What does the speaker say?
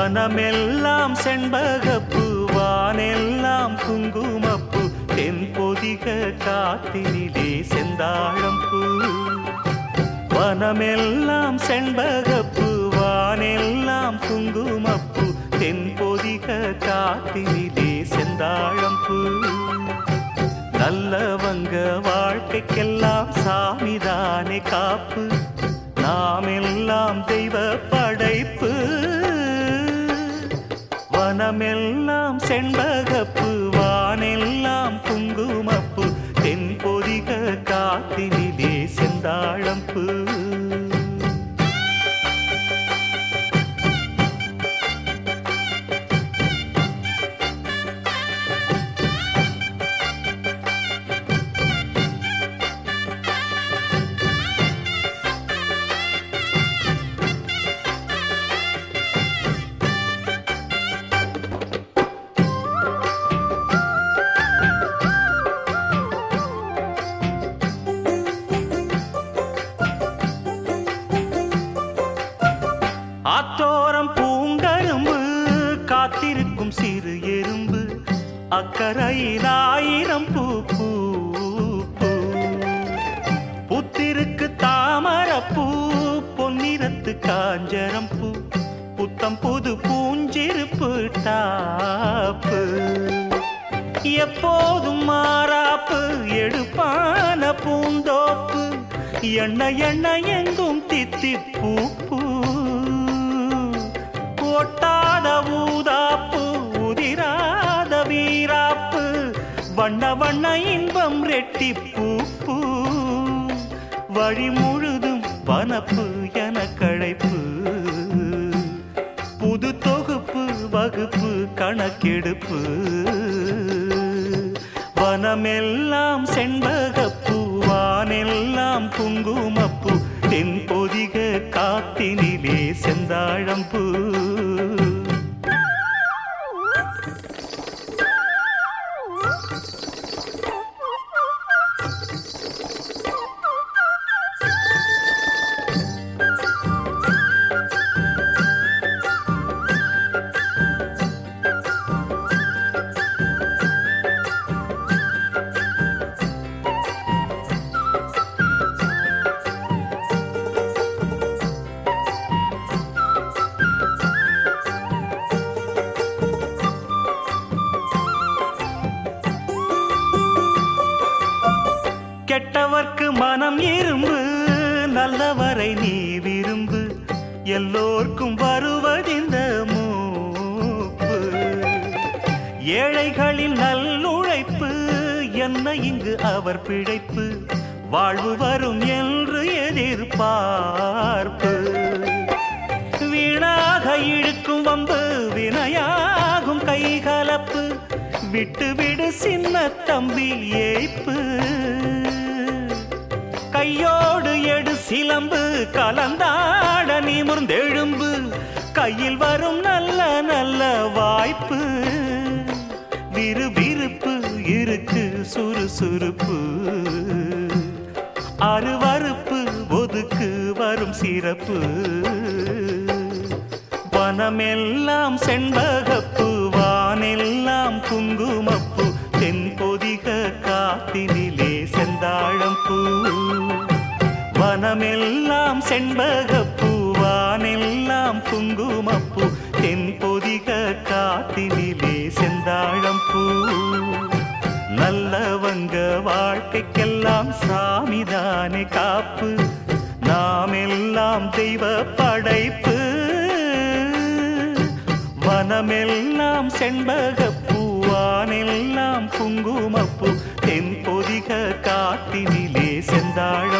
வனமெல்லாம் செண்பகப்பு வானெல்லாம் குங்குமப்பு தென்பொதிக காத்தினிலே செந்தாழம்பூ. வனமெல்லாம் செண்பகப்பு வானெல்லாம் குங்குமப்பு தென்பொதிக காத்தினிலே செந்தாழம்பூ. நல்லவங்க வாழ்க்கைக்கெல்லாம் சாமிதானே காப்பு. நாம் எல்லாம் தெய்வ படைப்பு. வானமெல்லாம் செண்பகப்பு வானெல்லாம் குங்குமப்பு தென்பொதிக காத்தினிலே செந்தாழம்பு அக்கறையில் ஆயிரம் பூ பூ பூ. புத்திருக்கு தாமரப்பூ பொன்னிறத்து காஞ்சரம் பூ. புத்தம் புது பூஞ்சிருப்பு டாப்பு. எப்போதும் மாறாப்பு எடுப்பான பூந்தோப்பு. எண்ண எண்ண எங்கும் தித்தி பூ பூ. ஒட்டாத ஊதாப்பு வண்ண வண்ண இன்பம் ரெட்டி பூ வழி முழுதும் வனப்பு என கழைப்பு புது தொகுப்பு வகுப்பு கணக்கெடுப்பு. வனமெல்லாம் செண்பகப்பூ வானெல்லாம் குங்குமப்பூ. தென்பொதிக காத்தினிலே செந்தாழம்பூ. விரும்பு எல்லோர்க்கும் வருவதிந்த மூப்பு. ஏழைகளின் நல்லுழைப்பு என்ன இங்கு அவர் பிழைப்பு. வாழ்வு வரும் என்று எதிர்பார்ப்பு. வீணாக இழுக்கும் வம்பு வினையாகும் கைகலப்பு. விட்டுவிடு சின்ன தம்பி ஏய்ப்பு. கையோடு சிலம்பு கலந்தாட நிமிர்ந்தெழும்பு கையில் வரும் நல்ல நல்ல வாய்ப்பு. விறுவிறுப்பு இருக்கு சுறுசுறுப்பு. அருவறுப்பு ஒதுக்கு வரும் சிறப்பு. வனமெல்லாம் செண்பகப்பு வானெல்லாம் குங்குமப்பு. தென்பொதிக காத்தினிலே செந்தாழம்பூ வானமெல்லாம் செண்பகப்பூ வானெல்லாம் குங்குமப்பூ தென்பொதிக காத்தினிலே செந்தாழம்பூ. நல்லவங்க வாழ்க்கைக்கெல்லாம் சாமிதானே காப்பு நாம் எல்லாம் தெய்வ படைப்பு. வனமெல்லாம் செண்பகப்பூ வானெல்லாம் குங்குமப்பூ தென்பொதிக காட்டினிலே செந்தாழம்